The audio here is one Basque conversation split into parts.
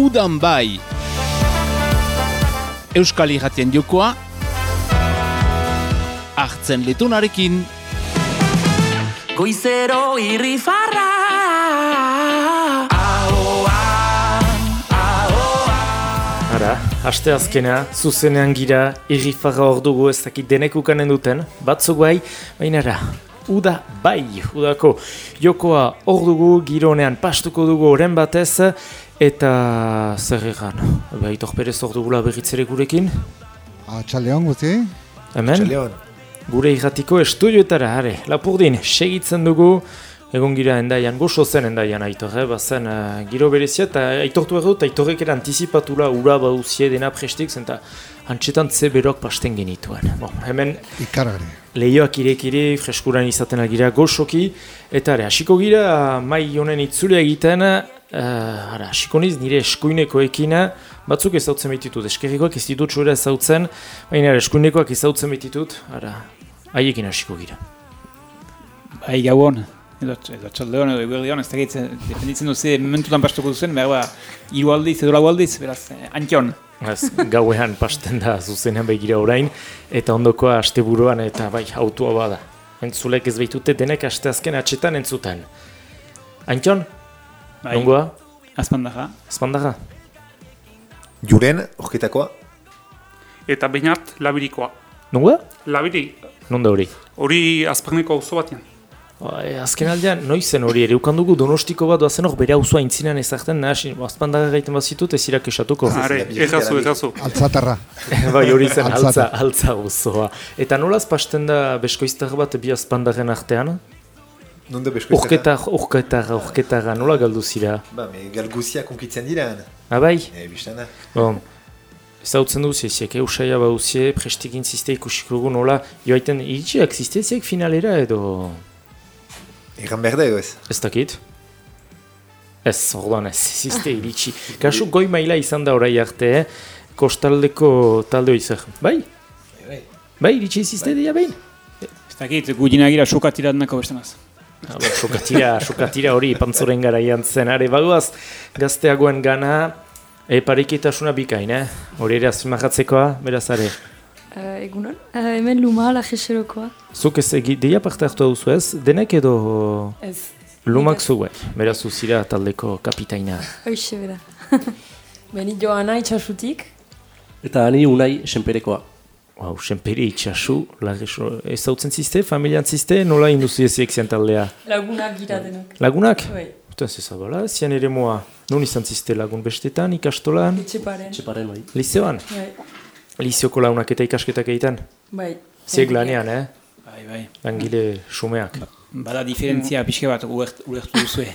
udan bai. Euskal Iratien jokoa, hartzen letunarekin. Goizero irri farra Ahoa, ahoa Ara, aste azkena, zuzenean gira, irrifarra hor dugu ez dakit denek ukanen duten, batzuk bai, baina ara, uda bai, udako jokoa hor dugu, gironean pastuko dugu oren batez, eta zer egan, baitor perez hor dugula berritzere gurekin, Atxaldeon guzti, hemen, gure irratiko estudioetara, are, lapurdin, segitzen dugu, Egon gira endaian, gozo zen endaian aitor, eh? bazen uh, giro berezia, eta aitortu erdu, eta aitorrek ere antizipatula ura bauzie dena prestik, zen eta antxetan ze berok pasten genituen. Bon, hemen ikaragari. lehioak irekiri, freskuran izaten gira gozoki, eta ere, hasiko gira mai honen itzule egiten, uh, ara, hasiko niz nire eskuinekoekin, batzuk ezautzen betitut, eskerrikoak ez ditut zuera ezautzen, baina ere, eskuinekoak ezautzen betitut, ara, haiekin hasiko gira. Bai, gauon, edo, edo txaldeon edo eguerdion, ez dakit, dependitzen duzu, momentutan pastuko duzen, behar ba, hiru aldiz edo lau aldiz, beraz, eh, antion. Ez, gauean pasten da zuzenean begira orain, eta ondokoa asteburuan eta bai, autua bada. Entzulek ez behitute denek asteazken atxetan entzuten. Antion, Bai, nongoa, azpandaga. ezpandaga. Juren, orketakoa? Eta bainat labirikoa. Nongoa? Labiri, Nonda hori? hori azparneko auzo batean. Bai, azken aldean, noizen hori ere, ukandugu donostiko bat doazen hor bere auzoa intzinean ezartzen, nahasi, azpandaga gaiten bazitut ez irak esatuko. Are, errazu, errazu. Altzatarra. bai, hori zen altza, altza auzoa. Eta nolaz pasten da beskoiztar bat bi azpandaren artean? Nonde beskoiztara? Urketar, urketar, urketar, nola galdu zira? Ba, me galguzia konkitzen dira. Abai? E, biztana. Bon, ezautzen duz eziek, eusaia bauzie, prestikin ziste ikusiko dugu nola, joaiten iritsiak ziste finalera edo Egan behar da edo ez? ez dakit? Ez, orduan ez, ziste iritsi. Kasu goi maila izan da orai arte, eh? kostaldeko talde hori zer. Bai? Bai. Bai, iritsi ziste dira behin? Ez dakit, gudina gira sokatira denako bestenaz. Sokatira, sokatira hori pantzoren garaian zen, are bagoaz gazteagoen gana, e, pariketasuna bikain, eh? Hori ere azpimarratzekoa, beraz are. Uh, egunon, uh, hemen luma la jeserokoa. Zuk ez deia parte hartu duzu ez, denek edo Ez. lumak zu bai, beraz zuzira taldeko kapitaina. Hoxe bera. Beni joana itxasutik. Eta ani unai senperekoa. Wow, senperi itxasu, lageso, ez zautzen ziste, familian ziste, nola induzi eziek zian taldea? Lagunak gira denok. Lagunak? Bai, Puta, zezabala, zian ere moa, non izan ziste lagun bestetan, ikastolan, etxeparen. Txeparen bai. liceoan? Bai, Lizioko launak eta ikasketak egiten? bai. Ziek lanean, eh? Bai, bai. Langile xumeak. Bada diferentzia pixke bat uert- ulertu duzue.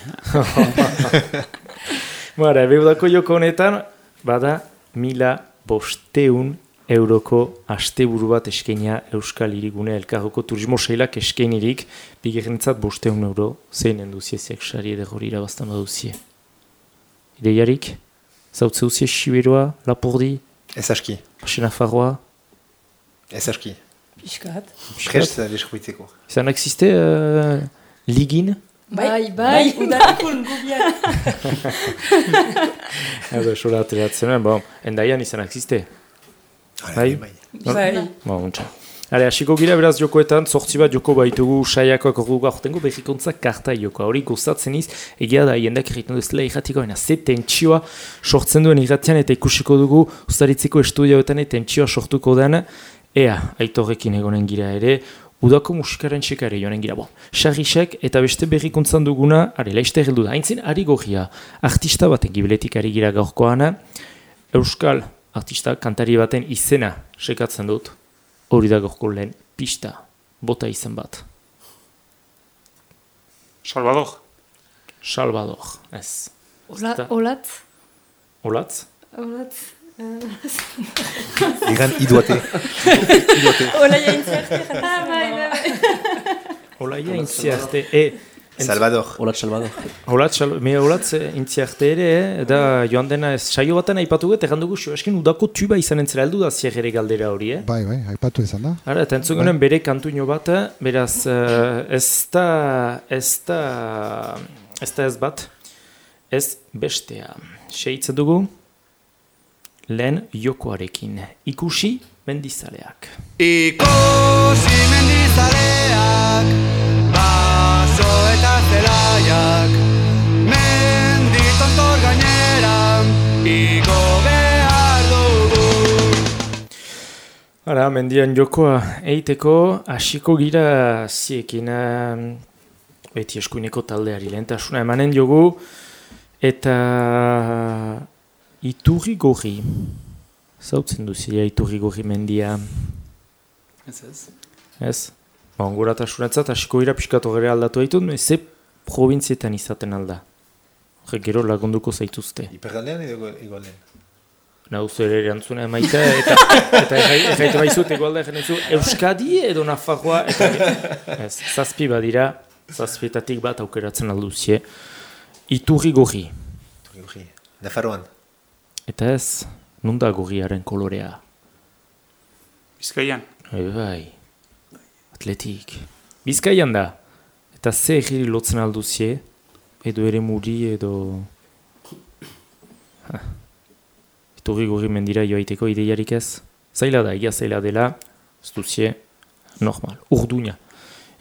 Bara, beudako joko honetan, bada mila bosteun euroko asteburu bat eskenia Euskal Hirigune Elkarroko Turismo Seilak eskenirik, bigarrentzat bosteun euro, zein enduzie ziek sari edegori irabaztan baduzie. Ideiarik? Zautze duzie Siberoa, Lapurdi, Ez aski. Pasena Farroa, Ez aski. Piskat. Prest deskuitzeko. izan existe uh, ligin? Bai, bai, udalakun gubiak. Edo esola ateratzen, bon, endaian izan existe. Bai. bai. Bai. Ba, untxa. Hale, hasiko gira beraz jokoetan, zortzi bat joko baitugu saiakoak ordugu aurtengo berrikuntza karta jokoa. Hori gustatzen iz, egia da jendak egiten duzela irratiko, baina ze tentsioa sortzen duen irratian eta ikusiko dugu ustaritzeko estudioetan eta tentsioa sortuko den, ea, aitorrekin egonen gira ere, udako musikaren txekare joanen gira. Bon, sarrisek eta beste berrikuntzan duguna, are, laizte heldu da, haintzen ari gorria, artista baten gibiletik ari gira gaurkoan, Euskal artista kantari baten izena sekatzen dut, hori da gaurko lehen pista, bota izen bat. Salvador. Salvador, ez. Ola, olatz? Olatz? Olatz? Egan iduate. iduate. Ola jaintzerte. Ah, bai, bai, bai. Olaia intziarte, e, Salvador. Olat Salvador. Olatz, sal- me olatz eh, intziarte ere, eh, da joan dena ez saio baten aipatu gut, erran dugu, eskin udako tuba izan entzera heldu da zier ere galdera hori, eh? Bai, bai, aipatu izan da. Ara, eta entzun genuen bere kantuño bat, eh, beraz, eh, ez da, ez da, ez da ez bat, ez bestea. Seitza dugu, lehen jokoarekin. Ikusi mendizaleak. Ikusi mendizaleak Baso eta zelaiak Menditontor gainera Igo behar dugu Ara, mendian jokoa eiteko, hasiko gira ziekin beti eskuineko taldeari lehentasuna emanen jogu, eta iturri gorri. Zautzen duzia iturri gorri mendia, Ez ez. ez? Ba, ongoratasunatzat hasiko gira piskatu gere aldatu haitut, ze provintzietan izaten alda. Horrek gero lagunduko zaituzte. Ipergaldean edo egoaldean? Nauzu ere erantzuna emaita, eta, eta erraite baizut egualda egin Euskadi edo Nafarroa, eta ez, zazpi badira, zazpietatik bat aukeratzen alduzie, iturri gorri. Gorri. Nafarroan. Eta ez, nunda gorriaren kolorea. Bizkaian. Bai, bai, atletik. Bizkaian da, eta ze egiri lotzen alduzie, edo ere muri, edo... Iturri gorri mendira joaiteko ideiarik ez. Zaila da, egia zaila dela, ez duzie, normal, urduña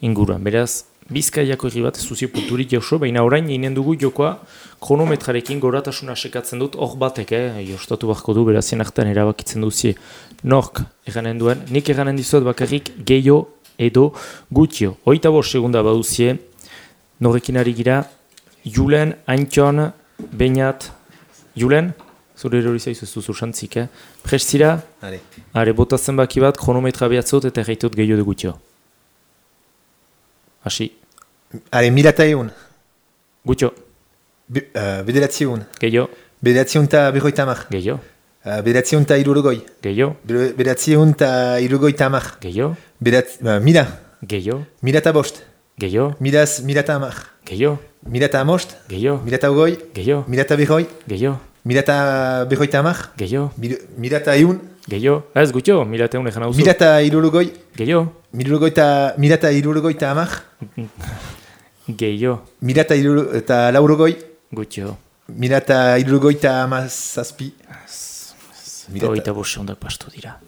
inguruan. Beraz, Bizkaiako herri bat ez duzie punturik jauso, baina orain einen dugu jokoa kronometrarekin goratasuna sekatzen dut, hor batek, eh, jostatu beharko du, beraz artean erabakitzen duzie. Nork, eganen duen, nik eganen dizuet bakarrik gehiago edo gutio. Hoita bost segunda baduzie, norrekin ari gira, Julen, Antion, Beñat, Julen, zure erori zaizu ez duzu xantzik, eh? Prest zira, Hale. are botatzen baki bat, kronometra behatzot eta erraitut gehiago edo gutio. Hasi, Hale, mila eta egun. gutio, Be- uh, Bederatziun. gehiago, Bederatziun eta berroita hamar. gehiago, Uh, Bederatziun eta irurogoi. gehiago, Be- Bederatziun eta irurogoita hamar. gehiago, Bedat, uh, mila. gehiago, Mila eta bost. gehiago, Milaz, mila eta hamar. gehiago, Mila eta amost. gehiago, Mila eta ogoi. gehiago, Mila eta berroi. gehiago, Mila eta berroita hamar. gehiago, Mil- Mila eta eun. gehiago, ez gutio, mila eta egun hauzu. Mila eta irurogoi. Gehiago, Mirurogoita, mila eta irurogoita hamar. gehiago, Mila eta, iruro, eta laurogoi. gutio. Mila eta hamazazpi. Eta hogeita bost segundak pastu dira.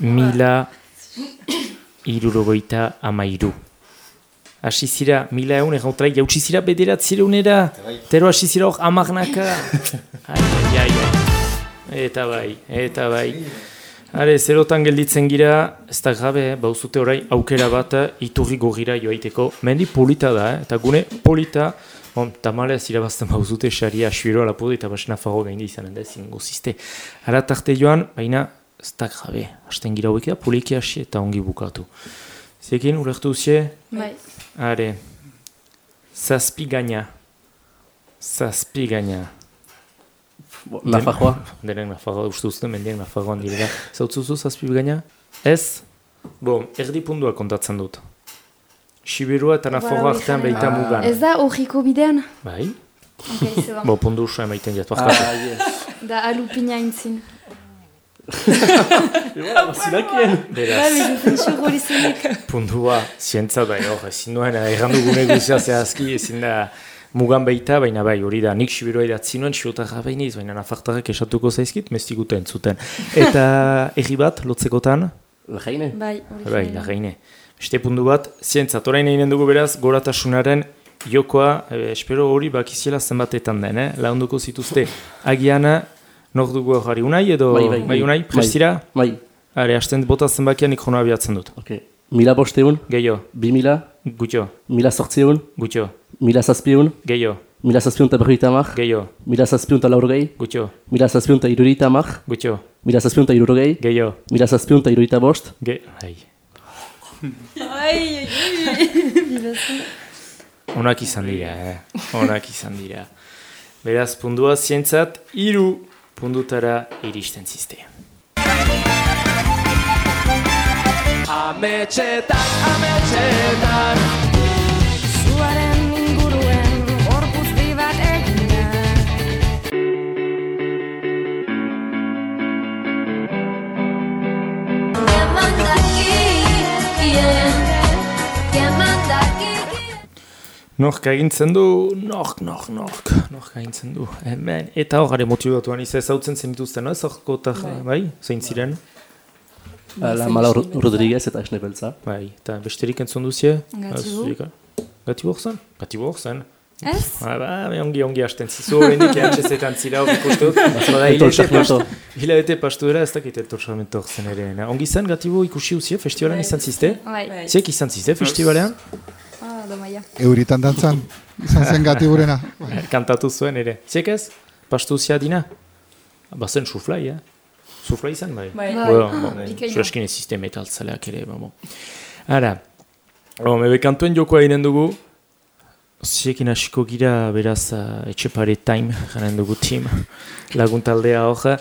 Mila irurogoita amairu. Hasi zira, mila egun egautrai, jautsi zira bederatzireunera. Tero hasi zira hor amagnaka. ai, ai, ai. Eta bai, eta bai. Hare, zerotan gelditzen gira, ez da gabe, bauzute orai aukera bat iturri gogira joaiteko. Mendi polita da, eh? eta gune polita, bon, tamalez irabazten bauzute xaria asuiro alapudu eta basena fago gaindi izanen da, ezin gozizte. Ara tarte joan, baina ez da gabe, hasten gira hauek da, poliki hasi eta ongi bukatu. Zekin, ulertu duzie, Bai. are, zazpi gaina. Zazpi gaina. Nafarroa. Denek Nafarroa uste uste, mendiak Nafarroan direla. Zautzuzu zazpi gaina? Ez? Bo, erdi pundua kontatzen dut. Siberua eta Nafarroa artean baita mugan. Ez da horriko bidean? Bai? Ok, ze ba. Bo, pundu usua emaiten jat, Ah, yes. Da alupina intzin. Zinakien. Bai, Beraz, zenik. pundua, zientza da, jo, ezin nuen, errandu gune guzia zehazki, ezin da mugan baita, baina bai, hori da, nik Siberua idatzi nuen, Sirotarra bainiz, baina Nafartarrak esatuko zaizkit, mestigute entzuten. Eta erri bat, lotzekotan, Lajaine. Bai, hori Bai, lagaine. Beste puntu bat, zientza, orain eginen dugu beraz, goratasunaren jokoa, e, espero hori bakiziela zenbatetan den, eh? Launduko zituzte, agian, nor dugu hori unai edo, Bai, bai. bai. Unai, prestira? Bai. Are, hasten bota zenbakian nik jono abiatzen dut. Ok. Mila bosteun, Gehiago, bi mila, gutxo, mila sortzeun, gutxo, mila zazpiun, gehiago, mila zazpiun eta berroita hamar, gehiago, mila zazpiun eta laurogei, gutxo, mila zazpiun eta irurogeita hamar, gutxo, mila zazpiun eta irurogei, gehiago, mila zazpiun eta irurogeita bost, ge... Ai. Ai. Onak izan dira, eh? Onak izan dira. Beraz, pundua zientzat, iru pundutara iristen ziste. Ametxetan, ametxetan Zuaren Nork agintzen du, nork, nork, nork, nork agintzen du. Hemen, eta hor gare motibatuan iz ezautzen zenituzten, ez? Horko eta, bai, zein ziren? La Mala Rodriguez eta Esne Beltza. Bai, eta besterik entzun duzie? Gatibu. Gatibu hor zen? Gatibu hor zen. Ez? Ba, ba, me ongi ongi hasten zizu, hendik ehantzezetan zira hor ikustu. Bada Etor hilabete Sarmiento. pastu, era, ez dakit etor sarmento hor zen ere. Ongi zen gatibu ikusi uzie, festivalan izan zizte? Bai. Ziek izan zizte festivalean? Ah, domaia. Euritan dantzan, izan zen gatiburena. Kantatu zuen ere. Ziek ez? Pastu uzia dina? Bazen suflai, eh? Suflai izan bai? Bai. Bai. Bueno, bon, Bikaina. Zueskin ez ziste metaltzaleak ere, bon. Ara, oh, mebe kantuen jokoa inen dugu, Ziekin hasiko gira, beraz, uh, etxepare time, jaren dugu team, laguntaldea hor.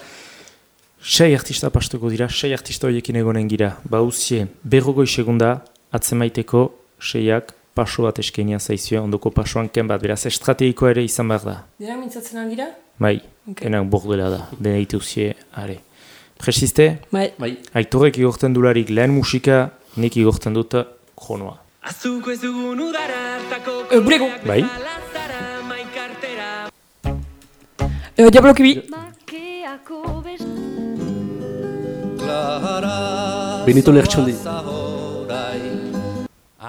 Sei artista pastuko dira, sei artista horiekin egonen gira. Bauzie, berrogoi segunda, atzemaiteko, seiak, paso bat eskenia zaizue, ondoko pasoan ken bat, beraz, estrategikoa ere izan behar da. Dira mintzatzen algira? Bai, Ok. enak bordela da, dena ituzie, are. Presiste, Bai. Bai. aitorek igorten dularik lehen musika, nik igorten dut kronoa. Azuko ez dugun udara hartako Eh, burego. Bai? Mainkartera Eh, Diablo Kibi. Bakeako best... Benito Lertxundi.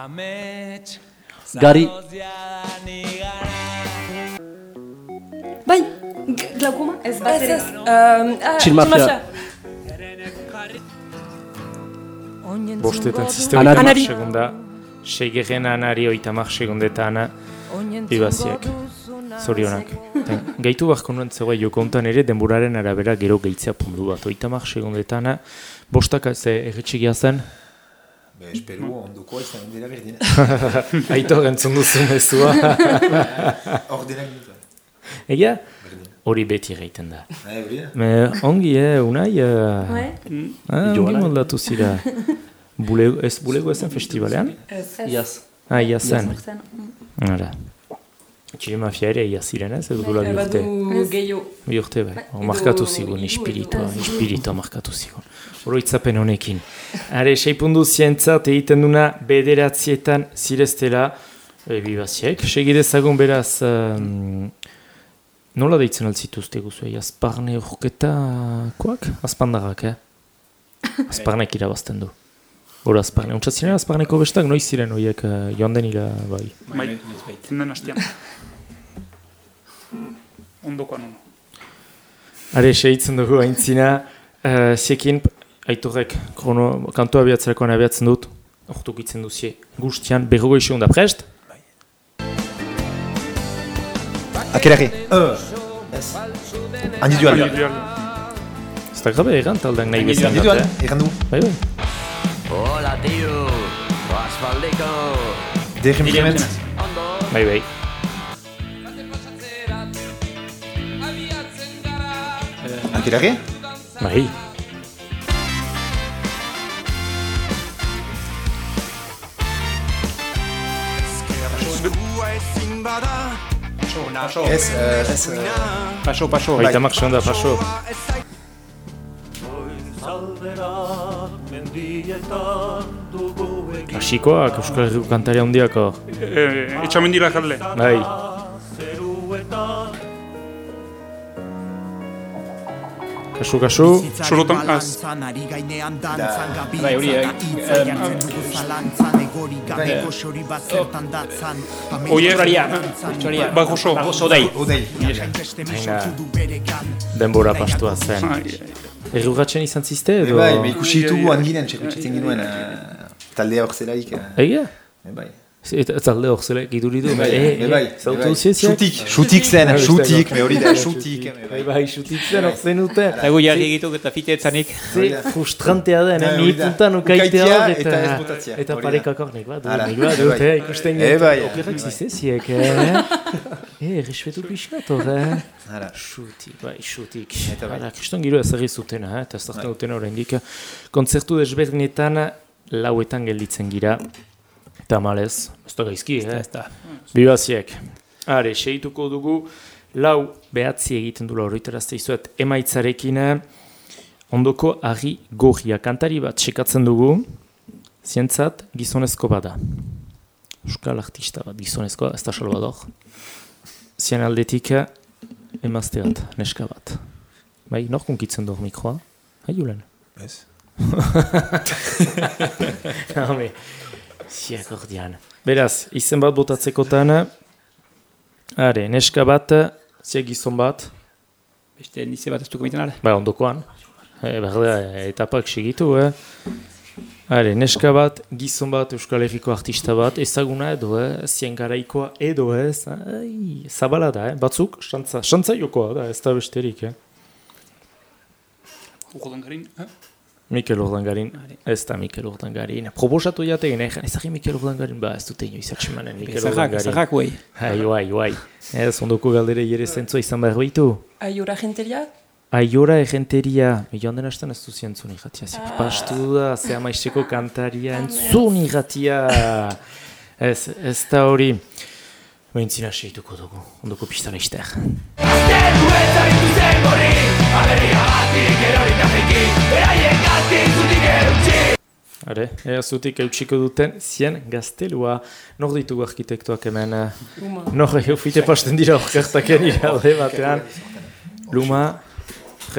Amets Gari. Bai. G- Glaukoma? Ez bat ere. ez. Um, ah, Txilmafia. Bostetan ziste Anari. oitamak Anari. segunda, seigeren anari oitamak segundetan, bibaziek, zorionak. Ten, Gaitu barko nuen zegoa jokontan ere, denburaren arabera gero gehitzea pundu bat, oitamak segundetan, bostak ze erretxigia zen, Be, espero, onduko izan dira berdina. aito gentzun duzu mezua. Hor denak ditu. Egia, hori beti egiten da. Nahi, berdina. Me, ongi, eh, unai, eh, Bai? ah, ongi moldatu zira. Bulego, ez bulego ezen festivalean? Iaz. Ah, ia zen. Zen. Mm. Hala. Txile mafia ere ia ziren ez, edo dula bi urte. Badu gehiago. Bi urte bai. Bai, Markatu zigun, espiritua, espiritua markatu zigun. Oroitzapen honekin. Are, seipundu zientzat egiten duna bederatzietan zireztela, e, bibaziek. Segidezagun beraz, um, nola deitzen altzituzte guzuei, azparne urketakoak? Azpandarrak, eh? Azparnek irabazten du. Gora azparne. Untsa ziren azparneko bestak, noiz ziren horiek uh, joan den ira, bai. Bai, zenden hastian. Ondokoan ono. Are, seitzen dugu aintzina, uh, ziekin, aitorrek, krono, kantu abiatzerakoan abiatzen dut, ortuk itzen duzie, guztian, berrogoi segunda prest? Uh, ez. Individual. Individual. Ez da grabe egan taldeak nahi bezan Individual, dat, eh? egan du. Bai, bai. Hola, tio Asfaldeko De Rembrement. Bai, bai. Akerake? Bai. Ez, eh, ez. eh, Paso, paso. Baita mak segunda, paso. Klasikoak, Euskal Herriko kantaria handiako. Eh, Etxamendira kalde. Bai. Kasu, kasu. Sorotan, az. Bai, hori, eh, Oie, Australia. Australia. Bagoso. Bagoso dai. Odei. Baina, denbora pastua zen. Errugatzen izan ziste edo? Bai, me ikusi ditugu anginen, txekutxetzen ginuen. eh, Taldea hor zelaik. eh, Egia? Bai. Eta talde hor zela giduridu. Bai, Eh, bai, eh, Zautu bai. ziziak? Xutik, xutik zen, Bai, xutik, bai. me hori da, xutik. Bai, bai. bai, xutik zen hor zenuten. Eta gu jarri egituk eta fite etzanik. Ze frustrantea da, Bai, hori da. puntan ukaitea Ukaitea hor, eta ez eta, botatzea, eta hori da. parekakor nik bat, Hala, nik bat, bai. dute, ikusten Eh, bai, okerrak bai. zizeziek, eh? Eh, respetu pixkat hor, eh? Hala. Xutik, bai, xutik. Bai. Hala, kriston giro ezagri zutena, eh? eta ez dakten dutena oraindik. Kontzertu desberdinetan lauetan gelditzen gira, eta malez, ez da gaizki, eh? Ez da. Bibaziek. Are, seituko dugu, lau behatzi egiten dula horretarazte izuet emaitzarekin eh, ondoko argi gorria kantari bat sekatzen dugu, zientzat gizonezko bada. Euskal artista bat, gizonezkoa, ez da Salvador. Zien aldetik emazte bat, neska bat. Bai, nor kunkitzen dut mikroa? Hai, Julen? Ez. Hame, ziak ordean. Beraz, izen bat botatzekotan, are, neska bat, ziak gizon bat, Beste nize bat ez duko miten ara. Ba, ondokoan. E, berda, etapak segitu, eh? Are, neska bat, gizon bat, Euskal Herriko artista bat, ezaguna edo, eh? Zien garaikoa edo ez, ai, zabala da, eh? Batzuk, xantza, xantza jokoa da, ez da besterik, eh? Ugodan garin, eh? Mikel Urdangarin, ez da Mikel Urdangarin. Proposatu jategin, eh? Ez da Mikel Urdangarin, ba, ez dute inoiz atxemanen Mikel Urdangarin. zahak, uei. Hai, bai, bai. Ez, ondoko galdere jere zentzua izan behar baitu. Aiora jenteria? Aiora egenteria, joan den hasten ez du zientzun irratia, zipastu da, ze amaizeko kantaria entzun irratia. Ez, ez da hori. Behintzina seituko dugu, ondoko pista laizter. Are, ea zutik eutxiko duten zien gaztelua. Nor ditugu arkitektuak hemen? Luma. Nor eufite pasten dira orkartaken iralde batean. Luma,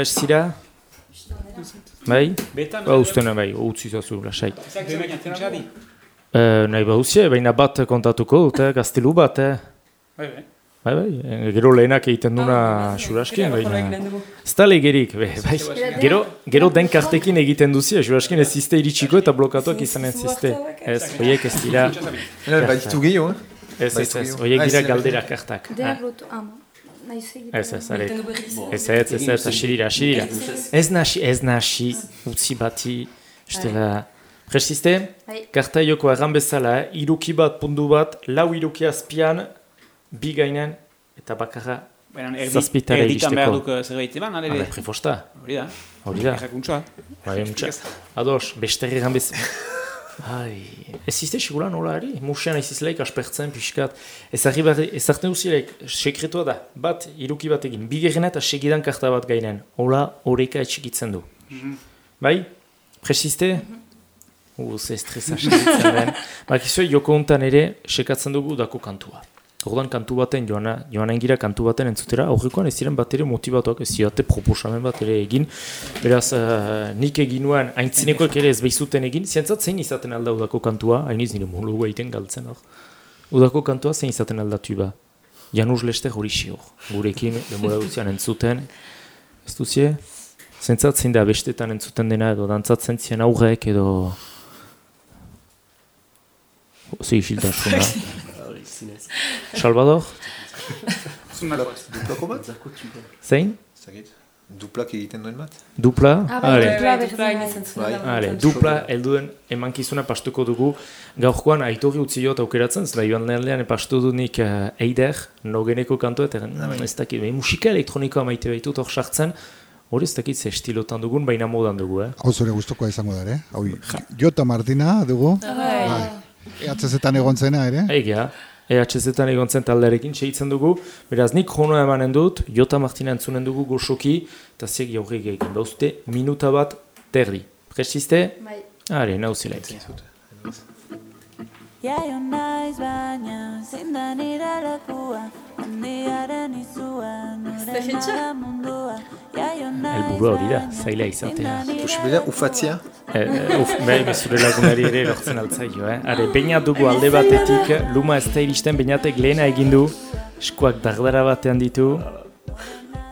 zira? Bai? Ba, ustena bai, utzi zazu, lasai. Eh, nahi ba uzie, baina bat kontatuko dute, gaztelu bat, eh? Bai, bai. Bai, bai, eh, gero lehenak egiten duna xuraskin, baina... Ez da legerik, be, bai. Gero, gero den kartekin egiten duzia, xuraskin ez ziste iritsiko eta blokatuak izanen ziste. Ez, horiek ez dira... Bai, ditu gehiago, eh? Ez, ez, Bai, ez, horiek Ah, ez dira galdera kartak. Denak lotu, ama. Naiz egiten. Ez, ez, are. Ez, ez, ez, ez, asirira, asirira. Ez nasi, ez nasi, utzi bati, ustela... Prestizte? Bai. Karta joko erran bezala, eh? iruki bat, pundu bat, lau iruki azpian, bi gainen, eta bakarra Baina erdi, Zazpitara erditan behar iristeko. duk zerbait eman, Hala, alere. prefosta. Hori da. Hori da. Errakuntza. Bai, mutxa. Ados, beste erran bez... Ai, ez izte segula nola ari? Musean ez izleik aspertzen pixkat. Ez arte duzileik, sekretua da. Bat, iruki bat egin, bigerrena eta segidan karta bat gainen. Hola, horeka etxikitzen du. Bai? Presiste? Uh, ze estresa segitzen den. Bakizue, joko hontan ere, sekatzen dugu dako kantua. Ordan kantu baten joana, joanen gira kantu baten entzutera, aurrekoan ez ziren bat ere motivatuak ez ziate proposamen bat ere egin. Beraz, eh, nik egin nuen, haintzinekoak ere ez behizuten egin, zientzat zein izaten alda udako kantua, hainiz nire monologoa egiten galtzen hor. Udako kantua zein izaten aldatu ba. Janus Lester hori hor. gurekin denbora duzian entzuten. Ez duzie? Zentzat zein da bestetan entzuten dena edo dantzatzen zien aurrek edo... Zei isiltasuna. Salvador? Duplako bat? Zein? Zagit. Duplak egiten duen bat? Dupla? Ah, bai, Ale. dupla Bai. Bai. Ale, dupla helduen emankizuna pastuko dugu. Gaurkoan aitorri utzi jot aukeratzen, zela joan lehenean pastu du nik uh, Eider, nogeneko kantu eta mm, ez dakit, behin musika elektronikoa maite baitut hor sartzen, hori ez dakit ze estilotan dugun, baina modan dugu, eh? Hau zure gustokoa izango da, ere? Hau, Jota Martina dugu. Bai. EHZ-etan egon zena, ere? Egia, EHZ-etan egon zen taldearekin segitzen dugu, beraz nik kronoa emanen dut, Jota Martina entzunen dugu goxoki, eta ziek jaurri egin. Bauzte, minuta bat terdi. Presiste? Bai. Are, nauzilaik. Jaio naiz baina, zein da Elburua hori da, zaila izatea. Posibilea, ufatzia? Eh, eh, uf, bai, bezure lagunari ere lortzen altzaio, eh? Are, bainat dugu alde batetik, luma ez da iristen bainatek lehena egin du, eskuak dardara batean ditu.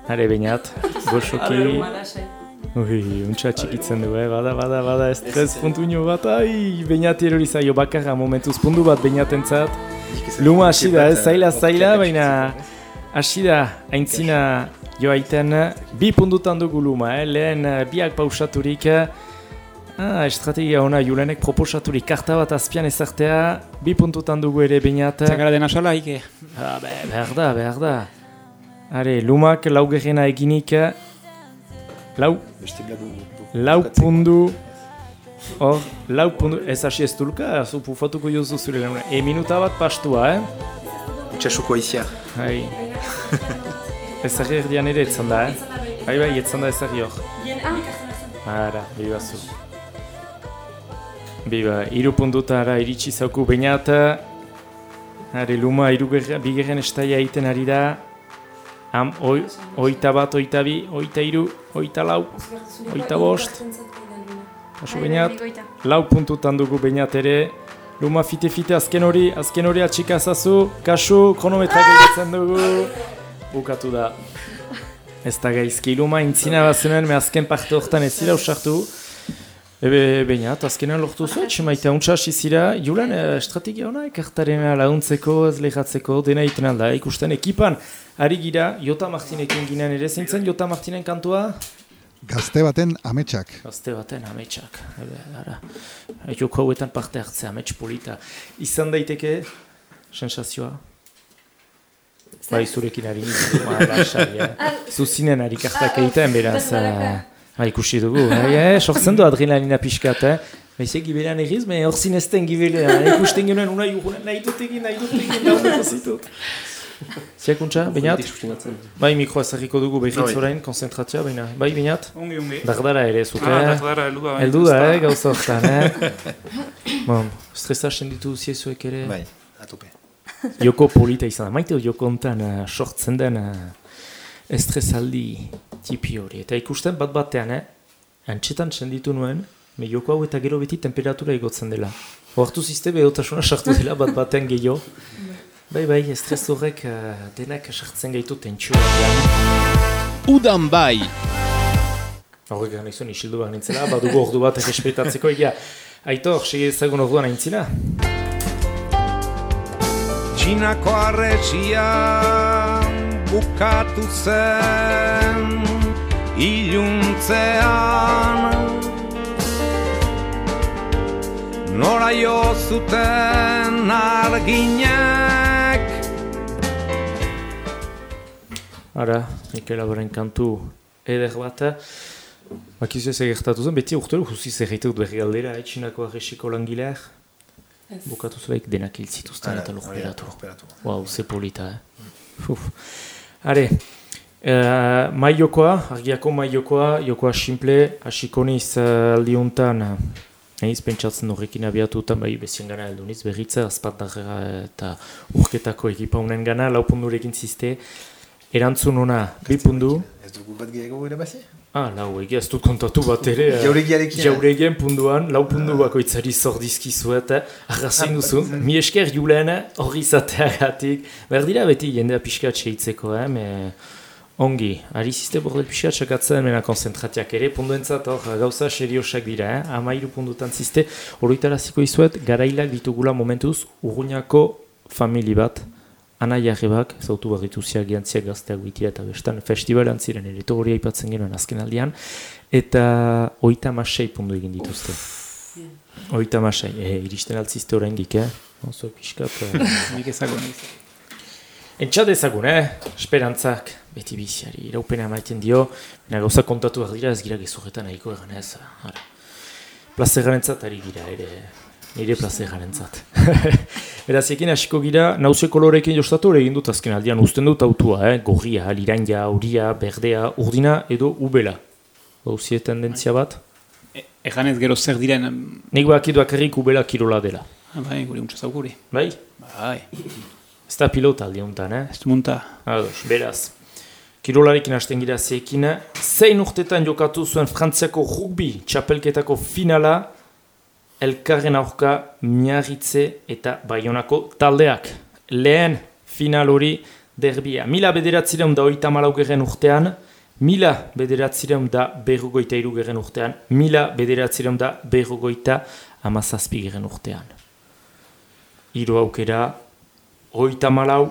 Are, bainat, goxoki. Ui, untsa txikitzen du, eh? Bada, bada, bada, estres puntuño bat, ai, bainat erori zaio bakarra momentuz puntu bat bainatentzat. Luma hasi da, ez? Zaila, zaila, baina hasi da, aintzina joaiten, bi puntutan dugu luma, eh? lehen eh, biak pausaturik, ah, estrategia ona, Julenek proposaturik karta bat azpian ezartea, bi puntutan dugu ere bainat. Zagara dena sala, ike. Ah, be, behar da, behar da. Are, lumak laugerrena eginik, lau, lau pundu, hor, lau pundu, ez hasi ez dulka, zu pufatuko jozu zure lehuna. E minuta bat pastua, eh? Itxasuko aizia. Hai. Ezagri erdian ere etzan da, eh? Bai, bai, etzan da ezagri hor. Ara, biba zu. Biba, iru puntutara iritsi zauku bainat, Are, luma, irugerra, bigerren estaia egiten ari da. Am, oi, oita bat, oita bi, oita iru, oita lau, oita bost. Kasu bainat, lau puntutan dugu bainat ere. Luma fite-fite azken hori, azken hori atxika zazu. Kasu, kronometra geratzen dugu. Bukatu da. Ez da gaizki, luma intzina bazenuen, me azken parte horretan ez zira usartu. Ebe, bainat, azkenean lortu zuen, maite hauntza hasi zira, Julen, eh, estrategia hona, ekartaren laguntzeko, ez lehatzeko, dena iten alda, ikusten ekipan. Ari gira, Jota Martinekin ginen ere, zeintzen Jota Martinen kantua? Gazte baten ametsak. Gazte baten ametsak, ebe, ara. Joko hauetan parte hartzea, amets polita. Izan daiteke, sensazioa? Bai, zurekin ari eh? Zuzinen ari kartak egiten, beraz, eh, Ha, ikusi dugu, eh, eh, sortzen du adrenalina pixkat, eh? Baize gibelan egiz, me hor zinezten gibelan, ikusten genuen unai nahi dut egin, nahi dut egin, nahi zitut. Ziakuntza, bainat? Bai, mikroa ezagiko dugu behitz orain, konzentratzea, baina, bai, bainat? Ongi, ongi. Dardara ere, zute, Ah, eh? dardara, heldu da, bai. Heldu da, eh, gauza hortan, eh? bon, stresa senditu ziezuek ere? Bai, atope. Joko polita izan da, maite joko ontan uh, sortzen den uh, estresaldi tipi hori. Eta ikusten bat batean, eh? Antxetan senditu nuen, me joko hau eta gero beti temperatura igotzen dela. Hortu zizte behotasuna sartu dela bat batean gehiago. Bai, bai, estres horrek uh, denak sartzen gaitu batean. Udan bai. Horrek gana izan isildu behar nintzela, badugu ordu bat respetatzeko egia. Aitor, segi ezagun orduan aintzina? Txinako arretxia bukatu zen iluntzean Nora jo zuten arginek Ara, Mikel Aboren kantu eder bat. Bakizu ez egertatu zen, beti urtero guziz egitut berri galdera, eh, txinako arresiko langileak. Bukatu zelaik denak hil zituzten eta lurperatu. Wow, ze polita, eh? Uf. Are, uh, mai jokoa, argiako mai jokoa, jokoa simple, hasiko niz uh, aldiuntan, Eiz, pentsatzen horrekin abiatutan, bai, bezien gana heldu niz, berritza, azpartarra eta urketako ekipa unen gana, laupundurekin ziste, erantzun ona, bi pundu, Ez dugu bat gehiago ere bazi? Ah, lau egia ez dut kontatu bat ere. eh, Jauregiarekin, eh? Jauregien punduan, lau pundu bakoitzari zordizkizu eta arrazoin duzu. Mi esker julen horri izateagatik. Berdira beti jendea pixka txeitzeko, eh? Me, ongi, ari ziste bordel pixka txakatzen mena konzentratiak ere, punduentzat hor gauza seriosak dira, eh? Amairu pundutan ziste, horoitaraziko izuet, garailak ditugula momentuz, urruñako famili bat, Ana jarrebak, zautu barrituziak giantziak gazteak bitia eta bestan festivalan ziren ere hori aipatzen genuen azken eta oita masei pundu egin dituzte. Oita masei, e, iristen altzizte oraindik, eh? Oso pixkat... Eh. Nik ezagun. Entxat ezagun, eh? Esperantzak, beti biziari, iraupena emaiten dio, baina gauza kontatu behar dira ez gira gezurretan nahiko egan ez. Ara. Plazergarentzat ari gira ere, nire plazergarentzat. Beraz, ekin hasiko gira, nauze kolorekin jostatu egin dut azken aldian, uzten dut autua, eh? gorria, liranja, auria, berdea, urdina edo ubela. Gauzie tendentzia bat? Egan ez gero zer diren... Nik bakit bakarrik ubela kirola dela. ah, Bai, gure untsa zauguri. Bai? Bai. Ez da pilota aldi honetan, eh? Ez du munta. Ados, beraz. Kirolarekin hasten gira zeekin, zein urtetan jokatu zuen Frantziako rugby txapelketako finala elkarren aurka miarritze eta baionako taldeak. Lehen final hori derbia. Mila bederatzireun da oita malaugeren urtean, mila bederatzireun da berrogoita irugeren urtean, mila bederatzireun da berrogoita amazazpigeren urtean. Hiru aukera, oita malau,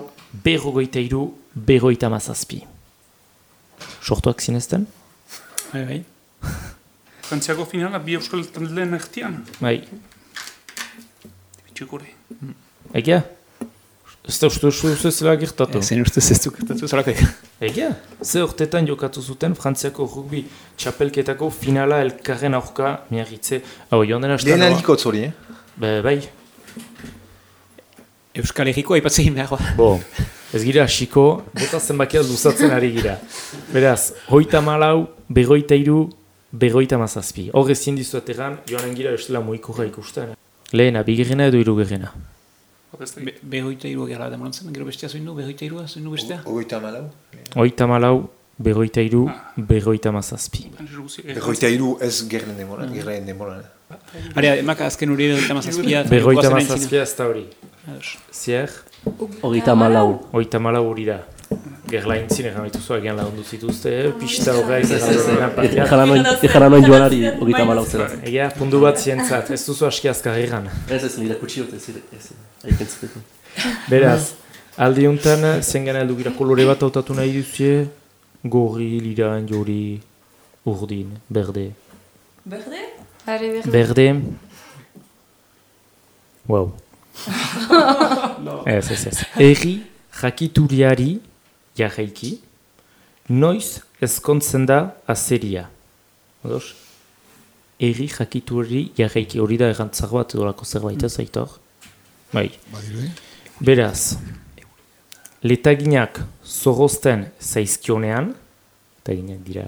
berrogoita iru, berrogoita amazazpi. Sortuak zinezten? Bai, bai. Frantziako finala bi euskal taldeen ertian. Bai. Bitxikuri. Egia? Ez da uste uste uste zela gertatu. Zen ustez ez du gertatu zoratek. Egia? Ze urtetan jokatu zuten Frantziako rugby txapelketako finala elkarren aurka miarritze. Hau, joan dena Lehen aldiko hori, eh? Be, bai. Euskal Herriko aipatzen egin behar. Bo, ez gira hasiko, bota zenbakia luzatzen ari gira. Beraz, hoita malau, berroita iru, berroita mazazpi. Hor ezin dizuet egan, joan gira estela muikurra ikusten. Lehena, bigerrena edo irugerrena. Be- Behoita irua gara demoran zen, gero bestia zoin du, behoita irua zoin du bestea? Ogoita malau. Oita malau, berroita iru, berroita mazazpi. Berroita iru ez gerren demoran, gerren demoran. Harea, emak azken hori behoita mazazpia. Berroita mazazpia ez da hori. Zier? Hogeita hamalau. Hogeita malau hori da. Gerla intzin egan baituzu, agian lagundu zituzte, pista horreik zena patia. Ejan anoin joanari hogeita hamalau zera. Egia, pundu bat zientzat, ez duzu aski azkar egan. Ez ez, nire kutsi dut, ez ez, aikentzuteko. Beraz, aldi honetan, zen gana heldu gira kolore bat hautatu nahi duzie, gorri, liran, jori, urdin, berde. Berde? Are berde. Berde. Wow. Ez, ez, ez. Eri jakituriari jarraiki, noiz ezkontzen da azeria. Odos? Eri jakituri jarraiki, hori da errantzak bat edolako zerbait ez aitor. Bai. Beraz, letaginak zorrozten zaizkionean, letaginak dira,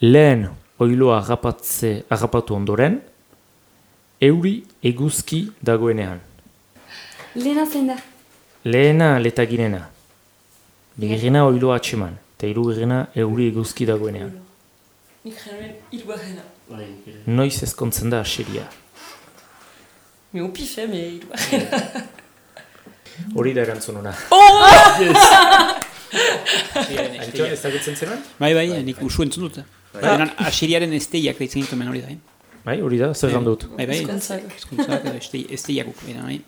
lehen oiloa agapatze, agapatu ondoren, euri eguzki dagoenean. Lena zein da? Lehena letaginena, bigarrena oiloa atxeman, eta hirugarrena euri eguzki dagoenean. Nik jaren irugarrena. Noiz ezkontzen da aseria. Me au pife, me irugarrena. Hori da erantzununa. Oh! Antxon, ezagutzen zenuen? Bai, bai, nik usu entzun dut. Baina asiriaren esteiak deitzen ditu hori da. eh? Bai, hori da, zer dut. Bai, bai, Ezkontzak. ezkontzak, edo este- esteiakuk, bai.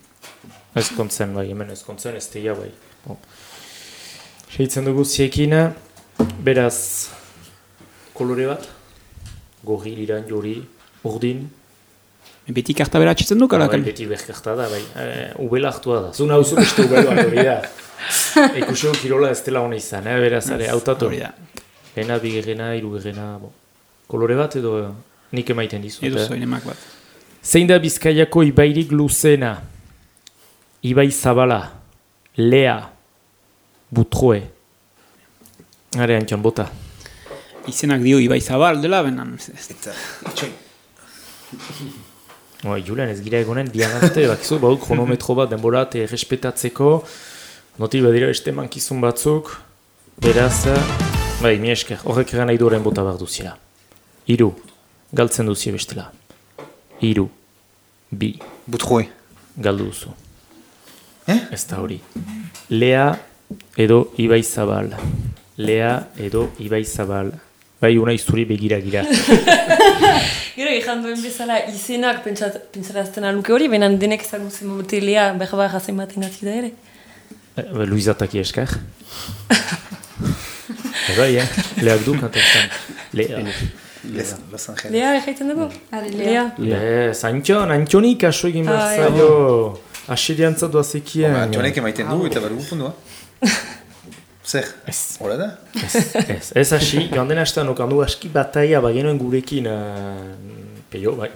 Ezkontzen, bai, hemen ezkontzen, ez teia, bai. Bo. Seitzen dugu ziekina, beraz, kolore bat, gorri, liran, jori, urdin, Beti karta bera atxitzen duk, bai, alakan? beti berkarta da, bai, e, ubela hartua da. Zuna hauzu beste ubela hori da. Ikusio kirola ez dela hona izan, eh? beraz, are, hautatu. Hori da. Lehena, bigerrena, irugerrena, bo. Kolore bat edo eh, nik emaiten dizut. Edo eh? zoin emak bat. Zein da Bizkaiako ibairik luzena? Ibai Zabala, Lea, Butroe. Are, antxan bota. Izenak dio Ibai Zabal dela, benan. Eta, Oi, Julian, ez gira egonen diagante, bakizu, bau kronometro bat denbora eta errespetatzeko. Noti badira beste mankizun batzuk. Beraz, bai, mi esker, horrek eran nahi duaren bota behar duzia. Iru, galtzen duzia bestela. Iru, bi, butroe. galdu duzu. Eh? Ez da hori. Lea edo Ibai Zabal. Lea edo Ibai Zabal. Bai, una izturi begira gira. Gero egin duen bezala izenak pentsarazten aluke hori, benan denek ezagutzen dute lea behar behar jazen baten gati da ere. Eh, Luisa taki esker. Bai, eh? Leak du kantatzen. Lea. Les, Los Angeles. Lea egiten dugu? Lea. Ez, Antxon, Antxoni kaso egin behar Ah, zaio. Asiriantza doazekien. Ba, Antxonek emaiten du eta badugu fundua. Zer? Ez. Hora da? Ez, ez, ez hasi, joan den astean okandu aski bataia bagenuen gurekin uh, peio, bai.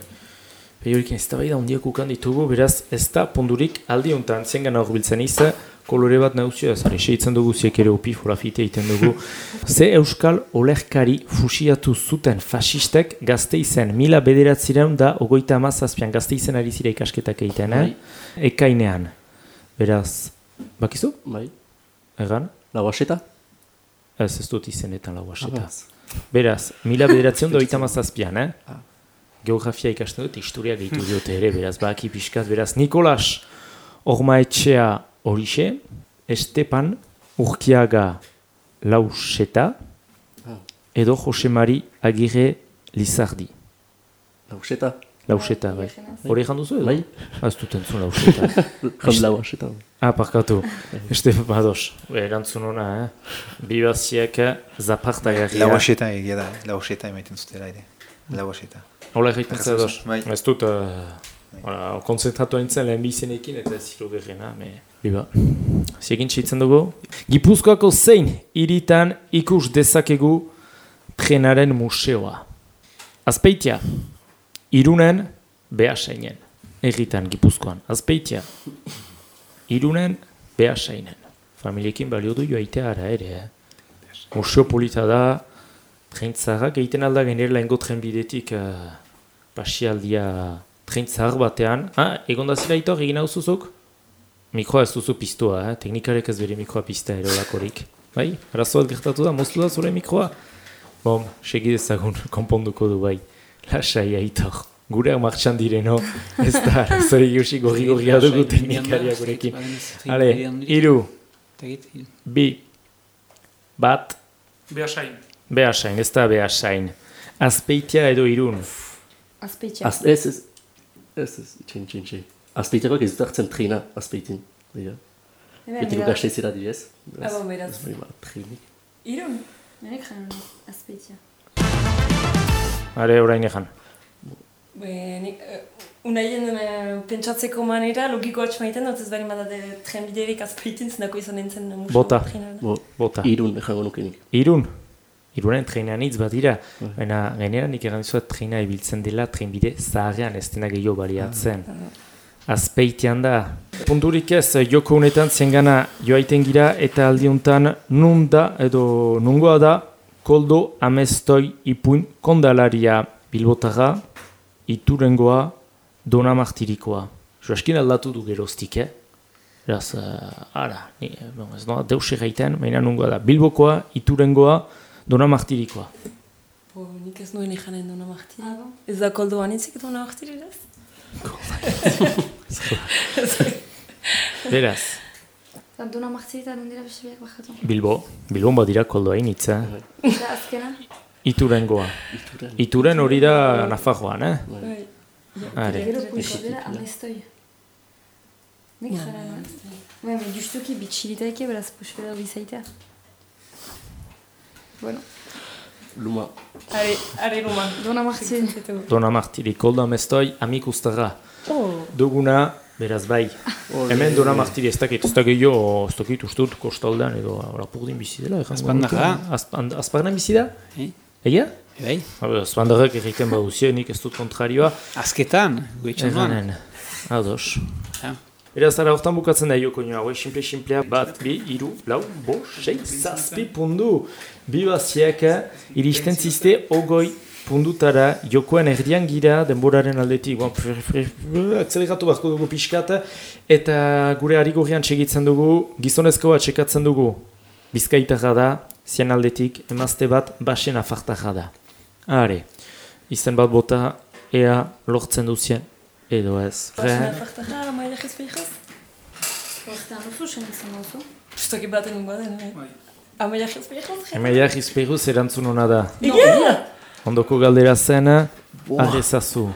Peiorekin ez da bai da hundiak ukan ditugu, beraz ez da pondurik aldi honetan zengan aurbiltzen izan, kolore bat nauzio, ez ari seitzen dugu ziek ere opi forafite egiten dugu. Ze euskal olerkari fusiatu zuten fasistek gazte izen, mila bederatzireun da ogoita amazazpian gazte izen ari zira ikasketak egiten, eh? Ekainean. Beraz, bakizu? Bai. Egan? Lauaseta? Ez, ez dut izenetan lauaseta. Ah, Beraz, mila bederatzen doita mazazpian, eh? Geografia ikasten dut, historia gehitu diote ere, beraz, baki pixkaz, beraz, Nikolas Ormaetxea horixe, Estepan Urkiaga Lauseta, Ah. edo Jose Mari Agirre Lizardi. Lauseta? Lauseta, bai. Hori egin duzu edo? Bai. Az dut entzun lauseta. Jan lauaseta. Ah, parkatu. Estepan Bados. Erantzun hona, eh? Bibaziak zapartagarria. Lauaseta egia da, lauaseta emaiten zutela ere. Lauaseta. Hola egiten zuen, bai. Ez dut, uh, voilà, konzentratu haintzen lehen bizenekin eta ez zilo gerrena, me... Biba, ziegin txitzen dugu. Gipuzkoako zein iritan ikus dezakegu trenaren museoa. Azpeitia, irunen behasainen. Erritan Gipuzkoan. Azpeitia, irunen behasainen. Familiekin balio du joaitea ara ere, eh? Museo polita da, tren zaharrak egiten alda genera lehengo trenbidetik uh, pasialdia tren zahar batean. Ah, egon da zira itor, egin hau zuzuk? mikroa ez duzu piztua, eh? teknikarek ez bere mikroa pizta erolakorik. Bai, arazo bat gertatu da, moztu da zure mikroa. Bom, segi dezagun, konponduko du bai. Lasai aitor, gure martxan direno, ez da, zure giusi gorri gorria dugu teknikaria gurekin. Hale, iru, bi, bat, Behasain. behasain, ez da behasain. Azpeitia edo irun. Azpeitxa. Az, ez, ez, ez, ez, itxen, itxen, itxen. Azpeitekoak ez dut hartzen trena, azpeitin. Dira. Betiko gazteizera direz. Ah, bon, beraz. Ez bat, trenik. Irun. Nek jan azpeitxa. Hale, orain egan. Be, uh, unaien uh, pentsatzeko manera, logiko atx maiten dut ez bari badade trenbiderik azpeitin zenako izan nintzen uh, musu. Bota. Bo, Bota. Irun, ejango nukenik. Irun. Irunen trenean hitz badira. Baina gainera nik egan dizuet trena ibiltzen dela trenbide zaharrean ez dena gehiago baliatzen. Azpeitean da. Punturik ez, joko honetan zengana joaiten gira eta aldiuntan nun da edo nungoa da koldo amestoi ipuin kondalaria bilbotarra iturengoa dona martirikoa. Joaskin aldatu du geroztik, eh? Eraz, uh, ara, ni, bon, ez doa deus egiten, baina nungoa da. Bilbokoa, iturengoa, dona martirikoa. Bo, nik ez nuen ikanen duna martiri. Ah? Ez da koldo anitzik duna martiri, ez? Beraz, Eta duna martiri eta nondira beste biak bajatu. Bilbo, Bilbon badira koldo hainitza. Eta azkena? Iturengoa. Ituren hori da Nafarroan, eh? Bai. Are. Gero puxadera amestoi. Nik jara. Bai, me justuki bitxilitaike beraz puxadera bizaitea. Bueno. Luma. Are, are luma. Dona martiri. Dona martiri, koldo amestoi, amikustarra. Oh. Duguna, beraz bai. Hemen dona martiri ez dakit, ez dakit jo, ez dakit ustut kostaldean edo lapurdin bizi dela. Azpandarra. Azpandarra bizi da? Eh? Egia? Bai. Azpandarrak egiten baduzie, nik ez dut kontrarioa. Azketan, gure txanduan. Eganen, ados. Ja. Beraz, ara hortan bukatzen da joko nioa, hau simple simplea, bat, bi, iru, lau, bo, sei, zazpi pundu. Bi baziak, iristen ziste, ogoi pundutara, jokoen erdian gira, denboraren aldetik, bon, akzeleratu beharko dugu pixkat, eta gure harigorrian txegitzen dugu, gizonezko bat txekatzen dugu, bizkaitarra da, zian aldetik, emazte bat, basen afartarra da. Are, izen bat bota, ea lortzen duzien, edo ez. Basen Fre- afartara, amaiak ez behikaz? Hortan duzu, sen izan duzu. Zutaki baten ingo den, bai. Ez behikaz? Emeia jizpeguz erantzun hona da. Egia! Ondoko galdera zen, arrezazu.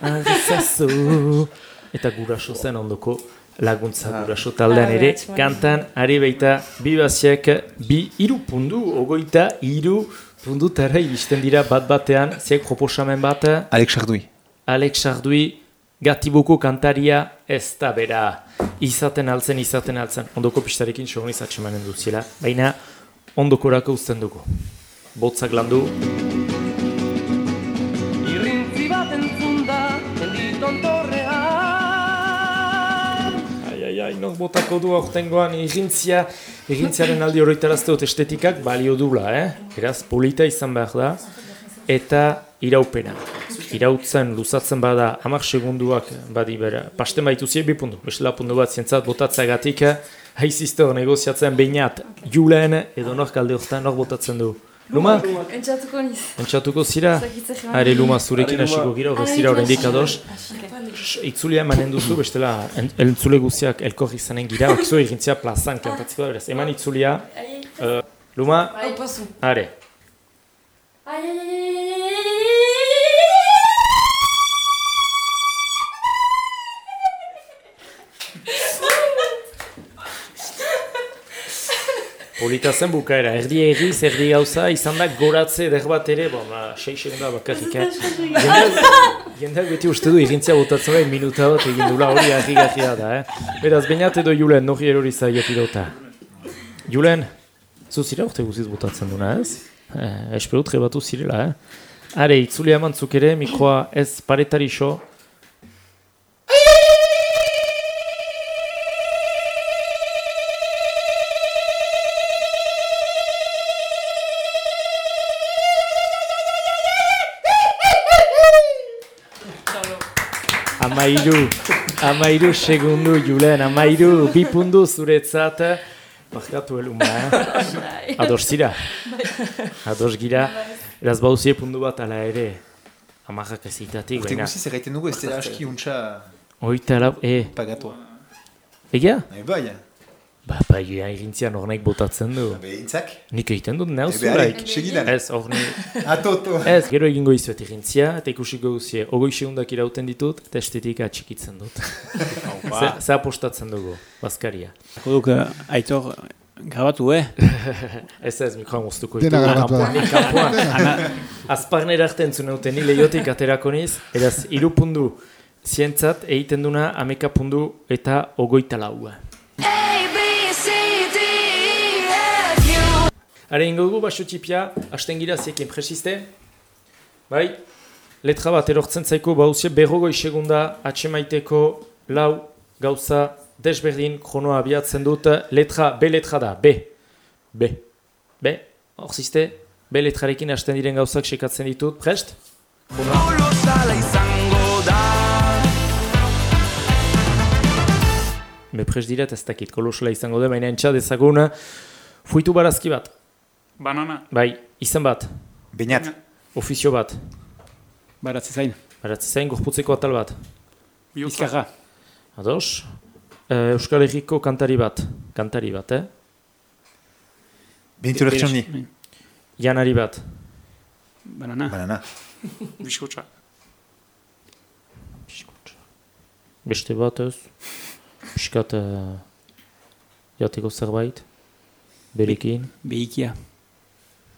Arrezazu. Eta guraso zen ondoko laguntza guraso taldean Ah, ere, kantan, ari baita, bi baziak, bi iru pundu, ogoita iru pundutara iristen dira bat batean, ziak proposamen bat, Alex Sardui. Alex Sardui, Gatiboko kantaria ez da bera. Izaten altzen, izaten altzen. Ondoko pistarekin sogniz atxemanen duziela. Baina, ondokorako uzten dugu. Botzak landu. Irrintzi bat menditon torrean Ai, ai, ai, nok botako du aurtengoan irintzia, irintziaren aldi horretarazte dut estetikak balio dula, eh? Eraz, polita izan behar da, eta iraupena. Irautzen, luzatzen bada, hamar segunduak badi bera, pasten baitu zie, bi pundu, bestela pundu bat zientzat botatzagatik, haizizte hor negoziatzen bainat, julen, edo nork alde horretan nor botatzen du. Luma? Entzatuko niz. Entzatuko zira? Zakitze joan. Are, Luma, zurekin hasiko gira, Are, zira ados. Sh, Itzulia emanen duzu, bestela, en- entzule guziak elkor izanen gira, okizu egintzia plazan kantatziko da, beraz, eman itzulia. Uh, Luma, Ai, pasu. are. Polita zen bukaera, erdi erriz, erdi gauza, izan da goratze eder bat ere, bon, ba, sei segunda bakarrik, eh? Jendeak- beti uste du irintzia botatzen da, minuta bat egin dula hori argi da, eh? Beraz, bainat edo Julen, nori erori zaio pilota. Julen, zu zira urte guziz botatzen duna, ez? Eh, espero trebatu zirela, eh? Are, itzuli eman ere, mikroa ez paretari so, Amairu, amairu segundu, Julen, amairu, bi pundu zuretzat. Barkatu eluma, eh? Ados zira. Ados gira. Eraz bauzie pundu bat ala ere. Amarrak ezitatik, Urte baina. guziz erraiten dugu ez dela aski untxa Oita lau, e. pagatua. Egia? Nahi bai, Ba, bai, irintzian hor naik botatzen du. behintzak. Nik egiten dut, nahu zuraik. segidan. Ez, hor ni... Atoto. Ez, gero egingo izuet irintzia, eta ikusiko guzie, ogoi segundak irauten ditut, eta estetika txikitzen dut. Ze- Ze apostatzen dugu, bazkaria. Koduk, uh, aitor, grabatu, eh? ez ez, mikroa moztuko Dena grabatu nik kanpoan. Ana- Azparnera arte entzun euten, ni lehiotik aterako niz, eraz, irupundu zientzat egiten duna ameka pundu eta ogoita laua. Hare ingo dugu, baso txipia, hasten gira ziekin presiste. Bai, letra bat erortzen zaiko bauzie berrogoi segunda atxemaiteko lau gauza desberdin kronoa abiatzen dut. Letra, B letra da, B. B. B, hor ziste, B letrarekin hasten diren gauzak sekatzen ditut. Prest? Kolosala izango da Me prest diret ez dakit kolosala izango da, baina entxa dezagun fuitu barazki bat. Banana. Bai, izan bat. Beinat. Ofizio bat. Baratze zain. Baratze zain, gorputzeko atal bat. Bizkarra. Ados. Eh, Euskal Herriko kantari bat. Kantari bat, eh? Beintu lertxondi. Janari bat. Banana. Banana. Biskotxa. Beste bat ez. Piskat uh, jateko zerbait. Berekin. Behikia.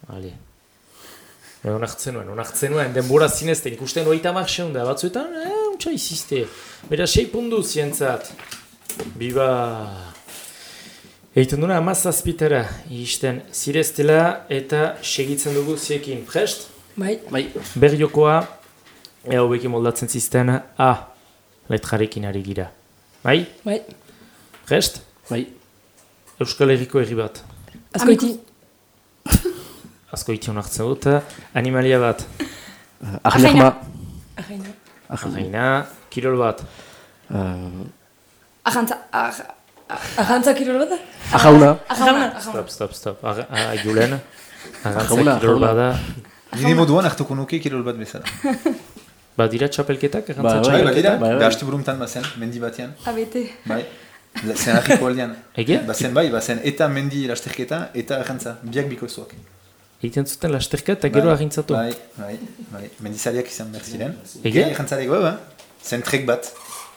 Ale. Onartzen nuen, onartzen nuen, denbora zinezten, ikusten oita marxeun da, batzuetan, eh, untsa izizte. Bera, sei pundu zientzat. Biba... Eiten duna amazazpitara, iristen zireztela eta segitzen dugu ziekin. Prest? Bai. Bai. Berriokoa, ea hobekin moldatzen zizten, A letrarekin ari gira. Bai? Bai. Prest? Bai. Euskal Herriko herri bat. Azkoiti. Azkoiti onartzen dut. Animalia bat. Arraina. Arraina. Kirol bat. Arrantza... ar- Arrantza kirol bat? Ajauna. Ajauna. Stop, stop, stop. Ah, Julen. Arrauna, kirol arrauna. bada. Nire moduan hartuko nuke kirol bat bezala. Ba dira txapelketak, Ba, arrantza Bai, bai, dira. txapelketak? bai. Da hastu buruntan bazen, mendi batean. Abete. Bai. Zen harriko aldean. Egia? Bazen bai, bazen eta mendi lasterketa eta errantza. Biak bikozuak. Egiten zuten lasterka eta gero Bai, argintzatu. Bai, bai, bai. Mendizariak izan behar ziren. Egia? Errantzarek, bai, bai. Zen trek bat.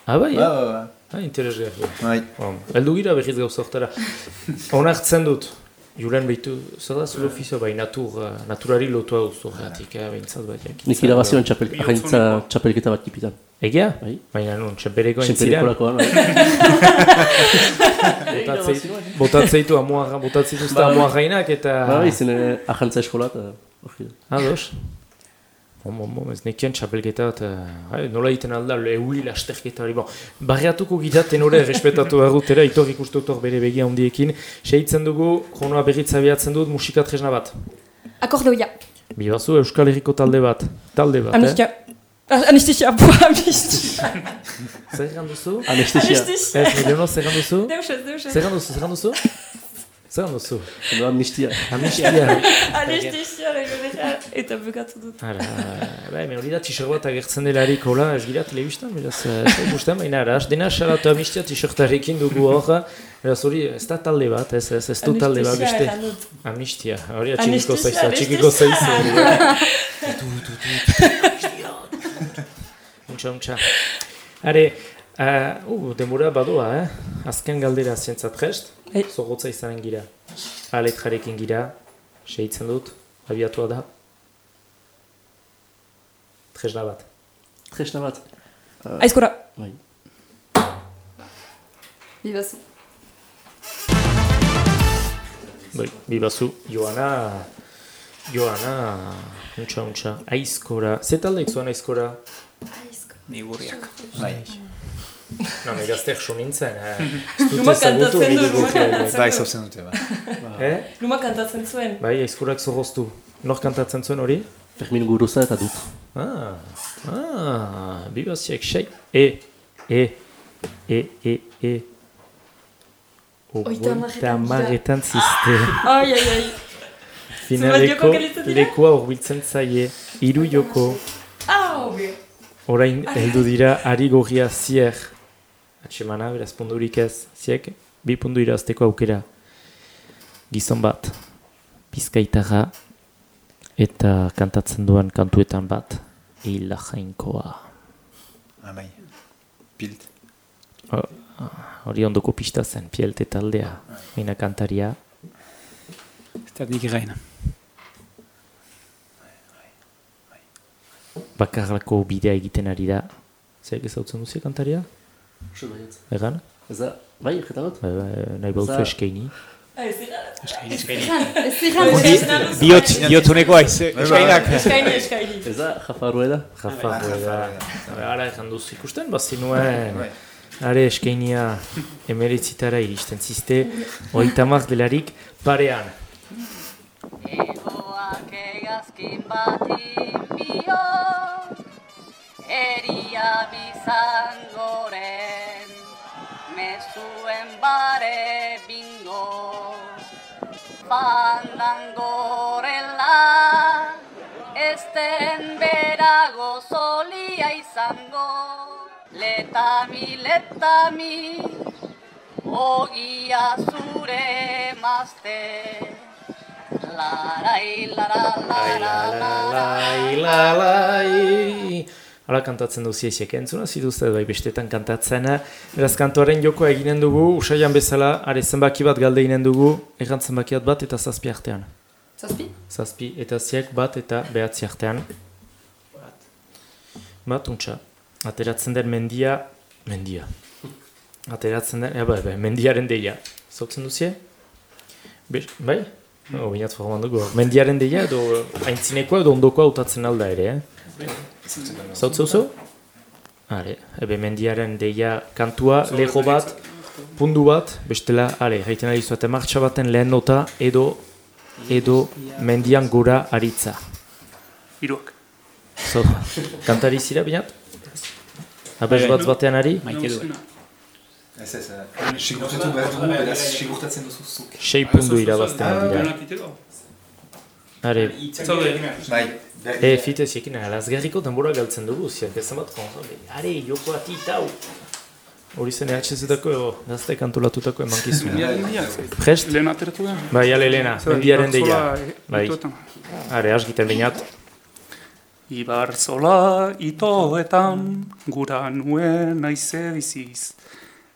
Ah, bai, eh? bai, bai. Ah, interesgarria. Bai. Eldu gira berriz gauza hortara. Onartzen dut. Julen behitu, zer da zure ofizio bai, natur, uh, naturari lotua duzu horretik, eh, behintzat bai. jakintza. Nik irabazioan txapel, ahaintza txapelketa bat kipitan. Egia? Bai. Baina nun, txemperekoen ziren. Txapelekolakoan, bai. Botatzei- Botatzeitu amuarra, botatzituzta Ba, bai. amuarrainak eta... Bai, zen eh, ahantza eskola eta... Ados? Bon, bon, bon, ez nekien txapelketa eta... Hai, nola egiten alda, euli lasterketa hori, bon. Barriatuko gira tenore respetatu behar dutera, itor hor bere begia handiekin. Seitzen dugu, kronoa berriz abiatzen dut, musika tresna bat. Akordeoia. Bibazu, Euskal Herriko talde bat. Talde bat, Amnistia. eh? Ah, Anestisia, bo, amnistia. Zer egan duzu? Anestesia. Anestesia. Ez, Mileno, zer egan duzu? Deus ez, deus ez. Zer egan duzu, zer egan duzu? Zer duzu? Edo amnistia. Amnistia. Anestisia, legorea, eta bukatu dut. Ara, bai, me hori da t-shirt bat agertzen delarik hola, ez gira telebistan, beraz, eh, ez da ikusten, baina ara, dena salatu amnistia t-shirtarekin dugu hor, beraz hori, ez da talde bat, ez, ez, ez du talde bat beste. dut. Amnistia, hori atxikiko zaizu, atxikiko zaizu. tu, tu, Untxa, untxa. Are, uh, uh, denbora badoa, eh? Azken galdera zientzat prest, zorrotza izanen gira. Aletjarekin gira, sehitzen dut, abiatua da. Tresna bat. Tresna bat. Aizkora. Bai. Bibazu. Bai, bibazu, Joana, Joana, untxa, untxa, aizkora. Ze taldeik zuan aizkora? Nigurriak. Bai. No, me gazteak so nintzen, eh? Luma ezagutu kantatzen du, luma gukle. kantatzen Bai, du. zauzen dute, bai. Eh? Luma kantatzen zuen. Bai, aizkorak zorroztu. Nor kantatzen zuen hori? Fermin Guruza eta dut. Ah, Ah, bibaziak, sei. E, e, e, e, e. Oita hamarretan dira. hamarretan ziste. Ai, ai, ai. Finaleko dira? lekua horbiltzen zaie. Hiru joko. Ah, hobe. Orain heldu dira ari gorria zier. Atxemana, beraz pundurik ez. Ziek, bi pundu irazteko aukera. Gizon bat, bizkaitarra, eta kantatzen duan kantuetan bat, Ila jainkoa. Amai. Pilt. Ho- Hori ondoko pista zen, pielte taldea. Mina kantaria. Ez da dik gaina. Bakarlako bidea egiten ari da. Zer ezautzen duzu kantaria? Baietz. Egan? Ez da, bai, jeta bat? Bai, bai, nahi bauzu Ez da- eskaini. Eskaini, eskaini. Ez ziren, Di- Diot, diotuneko aiz, eskainak. Eskaini, eskaini. Ez da, jafarrueda? Jafa, Ah, da. Jafa, Ara ezan duzu ikusten, bazinuen. Are eskainia emeritzitara iristen ziste, oitamak delarik parean. Egoak egazkin bati bio Eria bizangoren Mezuen bare bingo. Fandangorela Esten berago zolia izango. Letami, letami Ogia zure mazte Larai, lara, lara, Lai, la, lai. Hala kantatzen duzi esiek entzuna, zituzte bai bestetan kantatzen. Beraz kantuaren joko eginen dugu, usaian bezala, are zenbaki bat galde eginen dugu, errant zenbakiat bat eta zazpi artean. Zazpi? Zazpi eta ziek bat eta behatzi artean. Bat, untxa. Ateratzen den mendia, mendia. Ateratzen den, eba, eba, mendiaren deia. Zautzen duzie? Be, bai? Oh, binat forman dugu. Mendiaren deia edo aintzinekoa edo ondokoa utatzen alda ere, eh? Zautze oso? Are, ebe mendiaren deia kantua, lego bat, pundu bat, bestela, are, gaiten ari zuete martxa baten lehen nota edo edo mendian gora aritza. Hiruak. So, kantari zira, binat? Abez bat batean ari? Maite du. Ez ez, sigurtatu behar dugu, beraz sigurtatzen duzu zuk. Sei pundu irabazten dira. Denak iteko. Are, Zaude. Bai, e, fitez ekin, alazgarriko denbora galtzen dugu, ziak ez bat konzole. Are, joko ati tau! Hori zen EHZ-etako gazte kantolatutako emankizuna. Prest? Lehen ateratu da. Bai, ale Zer, mendiaren deia. Eh, Bai, itoetan. are, asgiten binat. Ibarzola itoetan gura nuen aize biziz.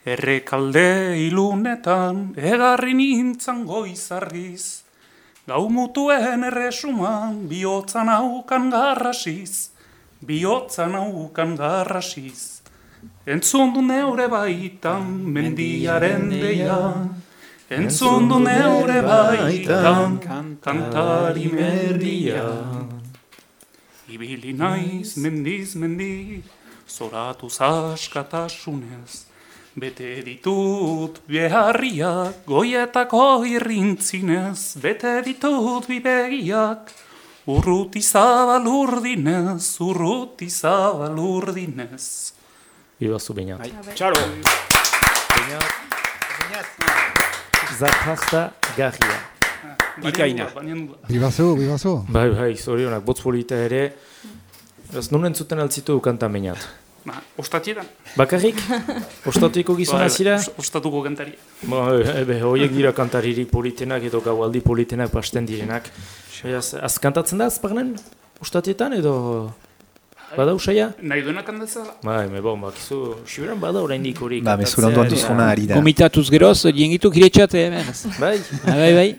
Errekalde ilunetan egarri nintzan goizarriz. Gau mutuen erresuman bihotzan aukan garrasiz. Bihotzan aukan garrasiz. Entzun du neure baitan mendiaren deia. Entzun du neure baitan kantari mendia. Ibili naiz mendiz mendi, zoratu zaskatasunez. Bete ditut beharriak, goietako irrintzinez. Bete ditut bibegiak, urruti zabalurdinez, urruti zabalurdinez. Ibazu binat. Txaro. Zaparta garria. Bikaina. Bibazu, bibazu. Bai, bai, zorionak, botz polita ere. Ez nun entzuten altzitu du kanta minat. Ba, ostatietan. Bakarrik? Ostatiko gizona Bai, zira? os- Ostatuko kantari. Ba, ebe, horiek dira kantaririk politenak edo gaualdi politenak pasten direnak. Beraz, az kantatzen da azpagnen? Ostatietan edo... Bada usaia? Nahi duena kantatzea da. Bai, me bon, bakizu, siberan bada oraindik hori Ba, mezura ondo antuzkona ari da. Komitatuz geroz, diengitu kiretxate, beraz. Bai. bai, bai.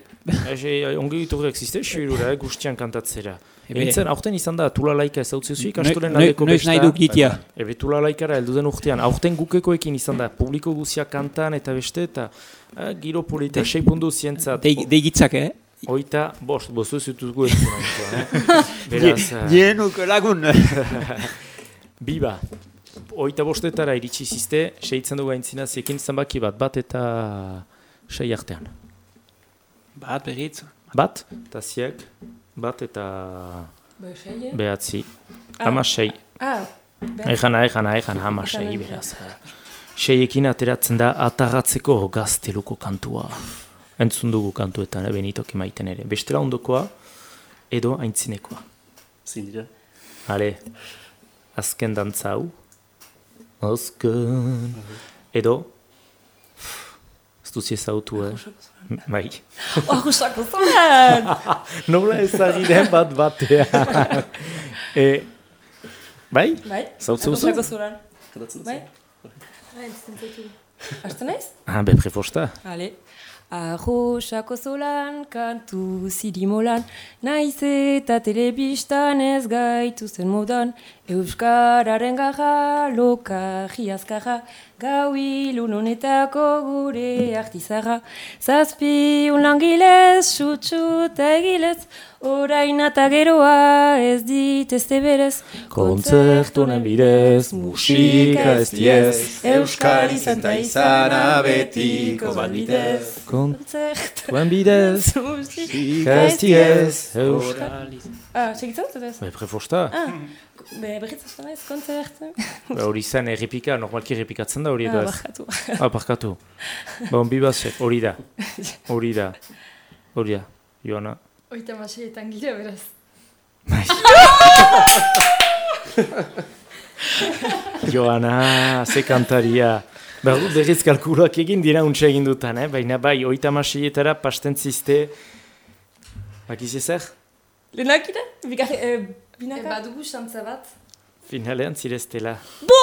Ongi ditu existe, sibirura, guztian kantatzera. Eintzen, aurten izan da, tula laika ez hau zezu Noi- ikastolen noi- aldeko noiz nahi duk ditia. Ebe tula laikara heldu den urtean, aurten gukekoekin izan da, publiko guzia kantan eta beste, eta eh, giro polita, sei pundu zientzat. Dei- Deigitzak, eh? Oita, bost, bostu zutuzgu ez eh? Beraz, eh, Dienuk lagun. Biba, oita bostetara iritsi zizte, seitzen dugu aintzina zekin zenbaki bat, bat eta sei artean. Bat berriz. Bat, eta ziek, bat eta Be, sei, eh? behatzi. Ah. Ama sei. Ah. Ejana, ejana, ejana, ama sei beraz. Seiekin ateratzen da atagatzeko gazteluko kantua. Entzun dugu kantuetan, eh, benitok emaiten ere. Bestela ondokoa, edo aintzinekoa. Zin dira. Hale, azken dantza hau. Azken. Edo, ez duzi ezautu, eh? Bai. Arrusako zolan! Nola ezagri den bat batean. e, bai? Bai, Zautzu arrusako zu? zolan. Kadatzen Bai? Hasten naiz? Ah, be prefosta. Ale. Arrosako zolan, kantu zirimolan, naiz eta telebistan ez gaitu zen modan, Euskararen gaja, loka jiazkaja, gau ilun honetako gure artizarra, zazpi unlangilez, sutsuta egilez, orain eta geroa ez dit ez berez, Kontzertunen bidez, musika ez diez, Euskal izan ta izana betiko balbidez. Kontzertuen bidez, musika ez diez, Euskal Ah, segitzen dut ez? Be prefosta. Ah, be, berriz hasten naiz, kontzertu. Ba, Hori zen errepika, normalki errepikatzen da hori edo Ah, ez. barkatu. Ah, barkatu. Bon, bibazek, hori da. Hori da. Hori da. Joana. Oita maseietan gira beraz. Joana, ze kantaria. Ber, berriz kalkuluak egin dira untxe egin dutan, eh? baina bai, oita maseietara pastentzizte... Bakiz ezer? Lehenak ira? Bigarre, eh, binaka? E, badugu xantza bat. Finalean zireztela. Bo!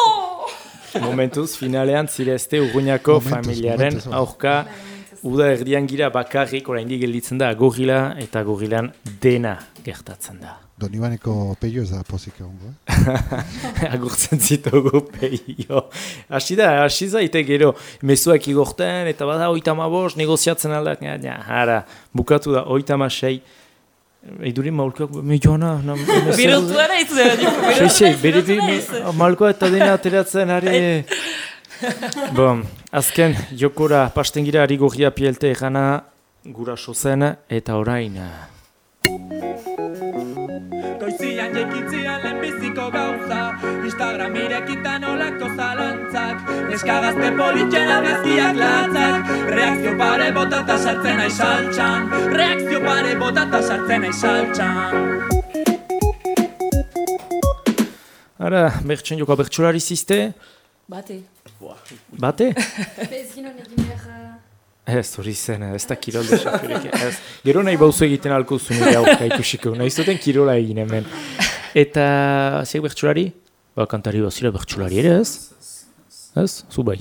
Momentuz, finalean zirezte Momentuz, familiaren momentuz, aurka uda erdian gira bakarrik oraindik gelditzen da gorila eta gorilan dena gertatzen da. Donibaneko peio ez da pozik egongo, eh? Agurtzen zitugu peio. Hasi da, hasi zaite gero, mezuak igorten, eta bada oita mabos, negoziatzen aldak, ja, ja, hara, bukatu da, oita sei. Eidurin maulkoak, me joana, na, Birotu ara itzu da, Seixei, bere bi, malkoa eta dena ateratzen, are... bon, azken, jokora, pastengira ari gorria pielte egana, guraso zen, eta orain... Goizian jekitzian lehenbiziko gauza Instagram irekitan olako zalantzak. Neska gazte politxen argazkiak latzak. Reakzio pare botata sartzen aiz saltxan. Reakzio pare botata sartzen aiz saltxan. Ara, bertsen joko bertsolari ziste, Bate. bate? Ez ginen egin behar... Ez, hori zen, ez da kirol desafirik. Ez, gero nahi bauzu egiten alko zuen aurka ikusiko, nahi zuten kirola egin hemen. Eta, zeik bertsolari? Ba, kantari bazira bertsolari ere ez? Ez, zu bai.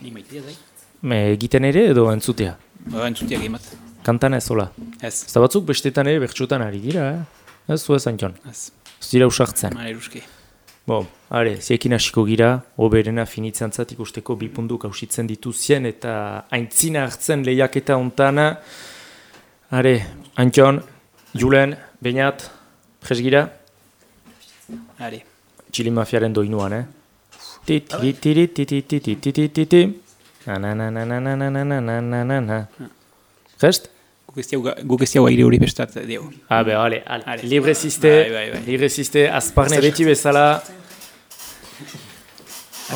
Ni maitea zai. Me, egiten ere edo entzutea? Ba, entzutia gehimat. Kantan ez, hola? Ez. Ez da batzuk bestetan ere bertxotan ari dira, eh? Ez, zu ez antxon? Ez. Ez dira usartzen. Mare ruski. Bo, are, ziekin hasiko gira, oberena finitzantzat ikusteko bi puntu kausitzen dituzien eta aintzina hartzen lehiaketa ontana. Are, Antxon, Julen, Beñat, presgira, Are. Txili mafiaren doinuan, eh? Ti, tiri, tiri, ti, ti, ti, ti, ti, ti, ti, ti. Na, na, Guk ez diau aire hori pestat dugu. Ah, be, ale, ale. ale. Libre ziste, libre ziste, azparne beti bezala.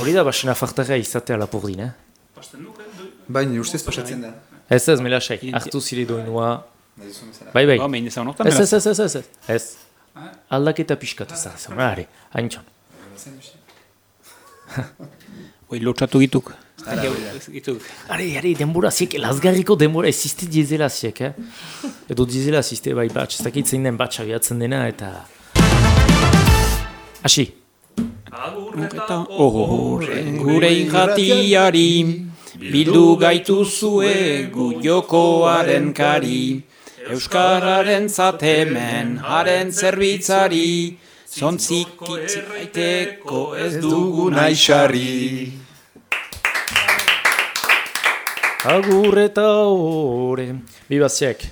Hori da basena fartara e izatea lapurdin, eh? Pasten duk, eh? Baina, ustez pasatzen da. Ez ez, melasek, hartu zile doinua. Bai, bai. Baina, ez honortan Ez, ez, ez, ez, ez. Ez. Aldaketa pixkatu zara, zaurari, haintxon. Oi, lotxatu gituk. Are, are, denbora ziek, lazgarriko denbora ez ziste dizela ziek, eh? Edo dizela ziste, bai, batx, ez dakit zein den batx abiatzen dena, eta... Asi. Eta horre gure irratiari Bildu gaituzue gu jokoaren kari. Euskararen zatemen haren zerbitzari Zontzik itzaiteko ez dugu nahi Agur eta ore. Bibaziek,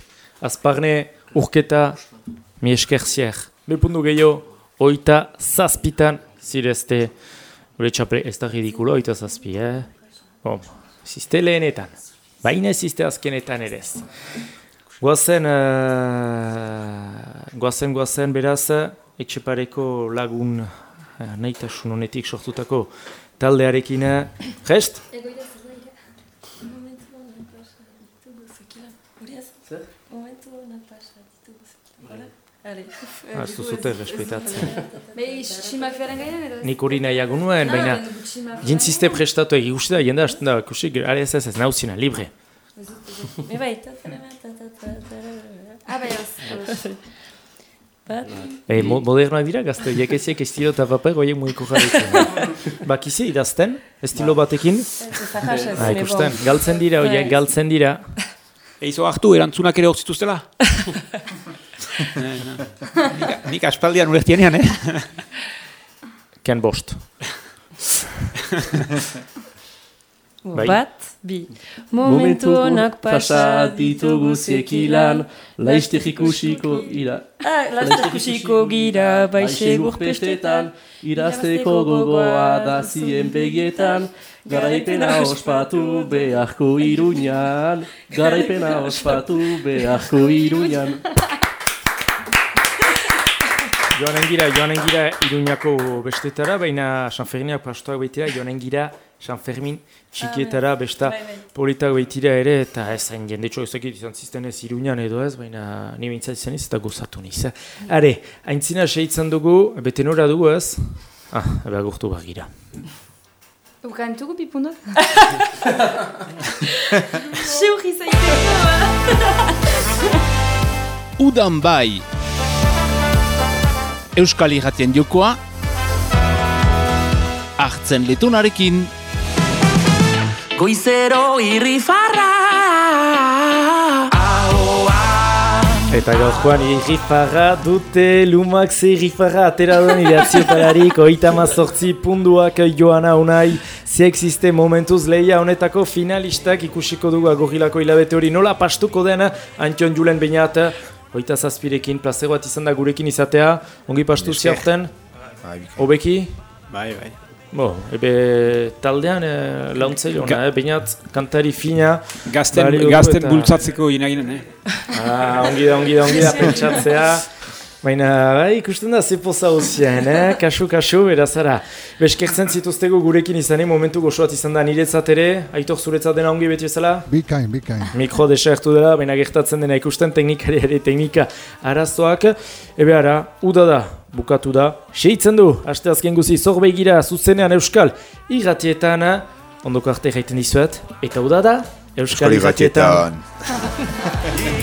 azparne urketa mi eskerziek. Bepundu gehiago, oita zazpitan zirezte. Gure txaple, ez da ridikulo, oita zazpi, eh? Bom, ziste lehenetan. Baina ziste azkenetan ere ez. Guazen, uh, guazen, guazen, beraz, etxepareko lagun eh, nahitasun honetik sortutako taldearekin. eh, Gest? Egoida zer da, ira? Momentu honak pasa ditugu zekilan. Hori ez? Zer? Momentu honak pasa ditugu zekilan. Ah, ez duzute respetatzen. Behi, tximafiaren gainean edo? Nik hori nahiago nuen, Ah, baina jintziste prestatu egi uste da, jende hasten da, kusik, are ez ez ez nauzina, libre. Me bai, Ah, bai. E, mo modernoa dira, gazte horiek eziek estilo eta paper horiek muiko jarritzen. Bakize idazten, estilo batekin? Ah, ikusten, galtzen dira horiek, Bai. galtzen dira. Eizo hartu, erantzunak ere horzituztela. Nik, nik aspaldian ulertienean, eh? Ken bost. Bai. Bat, bi. Momentu honak pasa ditugu zekilan, laiztek ikusiko ira. Ah, laster ikusiko gira, bai segur pestetan, irazteko gogoa da zien begietan, garaipena ospatu beharko iruñan, garaipena ospatu beharko iruñan. Joanen gira, joanen gira Iruñako bestetara, baina San Ferminak pastoak baitira, joanen gira San Fermin txikietara besta Bai, bai. politak baitira ere, eta ez hain jendetxo ezakit izan zizten ez Iruñan edo ez, baina ni bintzat izan ez eta gozatu niz. Are, aintzina seitzen dugu, bete nora dugu ez? Ah, ebe agurtu bagira. Ukantugu bipundok? Seurri zaiteko, Udan bai. Euskal Irratien jokoa. Artzen letunarekin. Goizero irrifarra. Eta gaurkoan irrifarra dute Lumax irrifarra atera duen idaziotararik oita mazortzi punduak joana unai ze existe momentuz leia honetako finalistak ikusiko dugu agorrilako hilabete hori. Nola pastuko dena Antion Julen Beñat oita zazpirekin plazero bat izan da gurekin izatea ongi pastu ziarten Bai, bikain. Obeki? Bai, bai. Bo, ebe taldean e, launtzaile ona, eh? Beñat kantari fina Gazten, gazten eta- bultzatzeko inaginen, eh? Ah, ongi da, ongi da, ongi da, pentsatzea. Baina, bai, ikusten da, ze poza hozien, eh? Kasu, kasu, berazara. Beskertzen zituztego gurekin izanen, momentu goxoat izan da niretzat ere, aitor zuretzat dena ongi beti bezala? Bikain, bikain. Mikro desertu dela, baina gertatzen dena ikusten teknikari ere teknika arazoak. Ebe ara, uda da, bukatu da, seitzen du, aste azken guzi, zorbe gira, zuzenean euskal, irratietan, ondoko arte jaiten dizuet, eta uda da, euskal irratietan.